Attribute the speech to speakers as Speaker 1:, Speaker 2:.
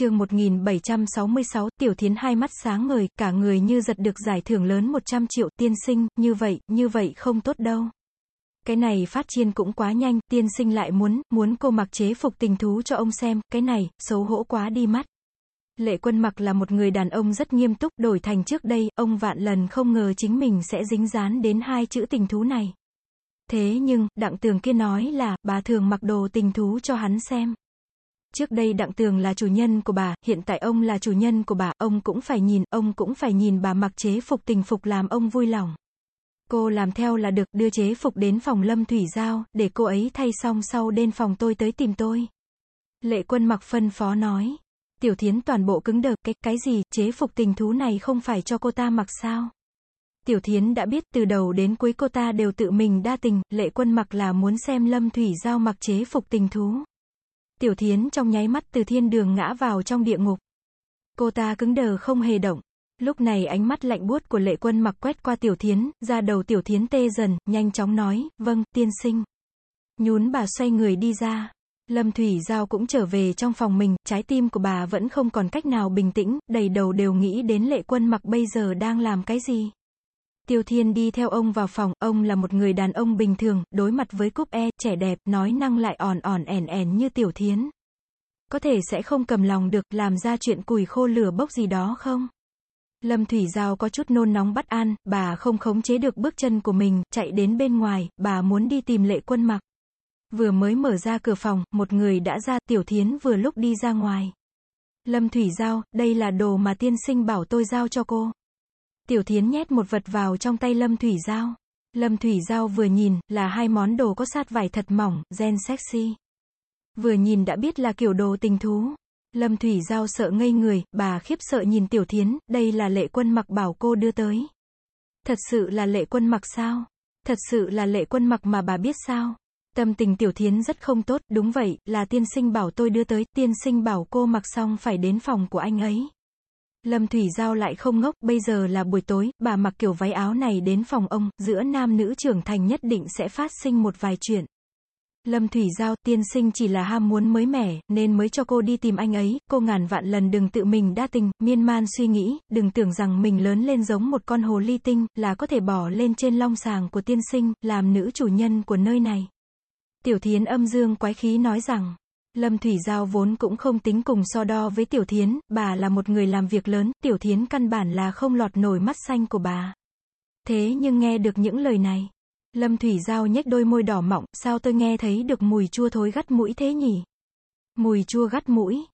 Speaker 1: chương 1766, Tiểu Thiến hai mắt sáng ngời, cả người như giật được giải thưởng lớn 100 triệu, tiên sinh, như vậy, như vậy không tốt đâu. Cái này phát chiên cũng quá nhanh, tiên sinh lại muốn, muốn cô mặc chế phục tình thú cho ông xem, cái này, xấu hổ quá đi mắt. Lệ quân mặc là một người đàn ông rất nghiêm túc, đổi thành trước đây, ông vạn lần không ngờ chính mình sẽ dính dán đến hai chữ tình thú này. Thế nhưng, đặng tường kia nói là, bà thường mặc đồ tình thú cho hắn xem. Trước đây Đặng Tường là chủ nhân của bà, hiện tại ông là chủ nhân của bà, ông cũng phải nhìn, ông cũng phải nhìn bà mặc chế phục tình phục làm ông vui lòng. Cô làm theo là được, đưa chế phục đến phòng Lâm Thủy Giao, để cô ấy thay xong sau đến phòng tôi tới tìm tôi. Lệ quân mặc phân phó nói. Tiểu thiến toàn bộ cứng đờ, cái, cái gì, chế phục tình thú này không phải cho cô ta mặc sao? Tiểu thiến đã biết từ đầu đến cuối cô ta đều tự mình đa tình, lệ quân mặc là muốn xem Lâm Thủy Giao mặc chế phục tình thú. Tiểu thiến trong nháy mắt từ thiên đường ngã vào trong địa ngục. Cô ta cứng đờ không hề động. Lúc này ánh mắt lạnh buốt của lệ quân mặc quét qua tiểu thiến, ra đầu tiểu thiến tê dần, nhanh chóng nói, vâng, tiên sinh. Nhún bà xoay người đi ra. Lâm Thủy Giao cũng trở về trong phòng mình, trái tim của bà vẫn không còn cách nào bình tĩnh, đầy đầu đều nghĩ đến lệ quân mặc bây giờ đang làm cái gì. Tiêu Thiên đi theo ông vào phòng, ông là một người đàn ông bình thường, đối mặt với cúp e, trẻ đẹp, nói năng lại òn òn ẻn ẻn như tiểu thiến. Có thể sẽ không cầm lòng được, làm ra chuyện cùi khô lửa bốc gì đó không? Lâm Thủy Giao có chút nôn nóng bất an, bà không khống chế được bước chân của mình, chạy đến bên ngoài, bà muốn đi tìm lệ quân mặc. Vừa mới mở ra cửa phòng, một người đã ra, tiểu thiến vừa lúc đi ra ngoài. Lâm Thủy Giao, đây là đồ mà tiên sinh bảo tôi giao cho cô. Tiểu Thiến nhét một vật vào trong tay Lâm Thủy Giao. Lâm Thủy Giao vừa nhìn, là hai món đồ có sát vải thật mỏng, gen sexy. Vừa nhìn đã biết là kiểu đồ tình thú. Lâm Thủy Giao sợ ngây người, bà khiếp sợ nhìn Tiểu Thiến, đây là lệ quân mặc bảo cô đưa tới. Thật sự là lệ quân mặc sao? Thật sự là lệ quân mặc mà bà biết sao? Tâm tình Tiểu Thiến rất không tốt, đúng vậy, là tiên sinh bảo tôi đưa tới, tiên sinh bảo cô mặc xong phải đến phòng của anh ấy. Lâm Thủy Giao lại không ngốc, bây giờ là buổi tối, bà mặc kiểu váy áo này đến phòng ông, giữa nam nữ trưởng thành nhất định sẽ phát sinh một vài chuyện. Lâm Thủy Giao, tiên sinh chỉ là ham muốn mới mẻ, nên mới cho cô đi tìm anh ấy, cô ngàn vạn lần đừng tự mình đa tình, miên man suy nghĩ, đừng tưởng rằng mình lớn lên giống một con hồ ly tinh, là có thể bỏ lên trên long sàng của tiên sinh, làm nữ chủ nhân của nơi này. Tiểu thiến âm dương quái khí nói rằng, Lâm Thủy Giao vốn cũng không tính cùng so đo với Tiểu Thiến, bà là một người làm việc lớn, Tiểu Thiến căn bản là không lọt nổi mắt xanh của bà. Thế nhưng nghe được những lời này, Lâm Thủy Giao nhếch đôi môi đỏ mọng, sao tôi nghe thấy được mùi chua thối gắt mũi thế nhỉ? Mùi chua gắt mũi.